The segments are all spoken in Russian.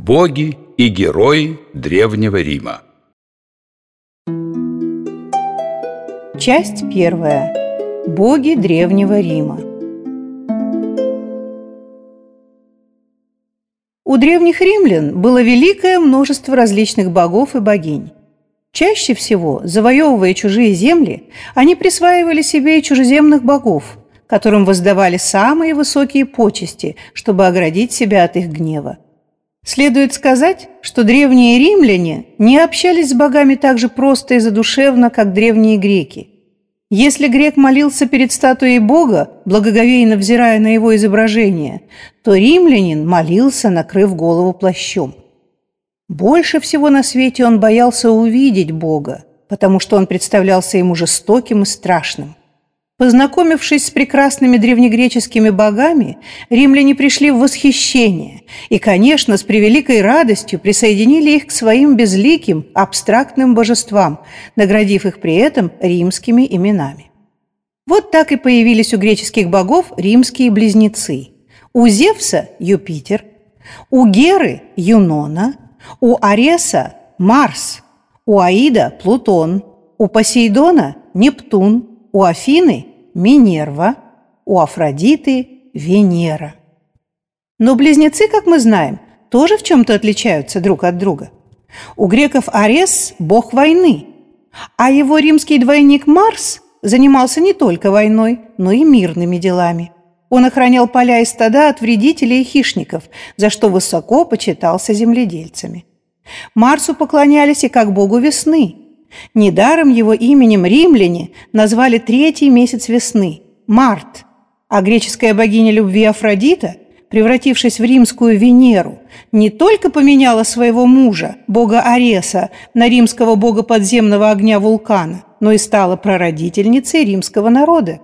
Боги и герои Древнего Рима Часть первая. Боги Древнего Рима. У древних римлян было великое множество различных богов и богинь. Чаще всего, завоевывая чужие земли, они присваивали себе и чужеземных богов, которым воздавали самые высокие почести, чтобы оградить себя от их гнева. Следует сказать, что древние римляне не общались с богами так же просто и задушевно, как древние греки. Если грек молился перед статуей бога, благоговейно взирая на его изображение, то римлянин молился, накрыв голову плащом. Больше всего на свете он боялся увидеть Бога, потому что он представлялся ему жестоким и страшным. Познакомившись с прекрасными древнегреческими богами, римляне пришли в восхищение и, конечно, с превеликой радостью присоединили их к своим безликим, абстрактным божествам, наградив их при этом римскими именами. Вот так и появились у греческих богов римские близнецы. У Зевса – Юпитер, у Геры – Юнона, у Ареса – Марс, у Аида – Плутон, у Посейдона – Нептун, у Афины – Минерва, у Афродиты – Венера. Но близнецы, как мы знаем, тоже в чем-то отличаются друг от друга. У греков Арес – бог войны, а его римский двойник Марс занимался не только войной, но и мирными делами. Он охранял поля и стада от вредителей и хищников, за что высоко почитался земледельцами. Марсу поклонялись и как богу весны – Недаром его именем римляне назвали третий месяц весны – март, а греческая богиня любви Афродита, превратившись в римскую Венеру, не только поменяла своего мужа, бога Ареса, на римского бога подземного огня вулкана, но и стала прародительницей римского народа.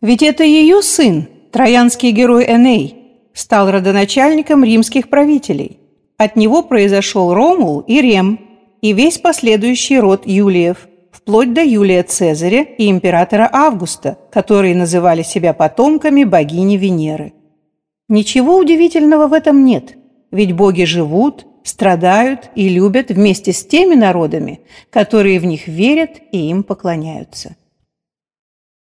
Ведь это ее сын, троянский герой Эней, стал родоначальником римских правителей. От него произошел Ромул и Рем – и весь последующий род Юлиев, вплоть до Юлия Цезаря и императора Августа, которые называли себя потомками богини Венеры. Ничего удивительного в этом нет, ведь боги живут, страдают и любят вместе с теми народами, которые в них верят и им поклоняются.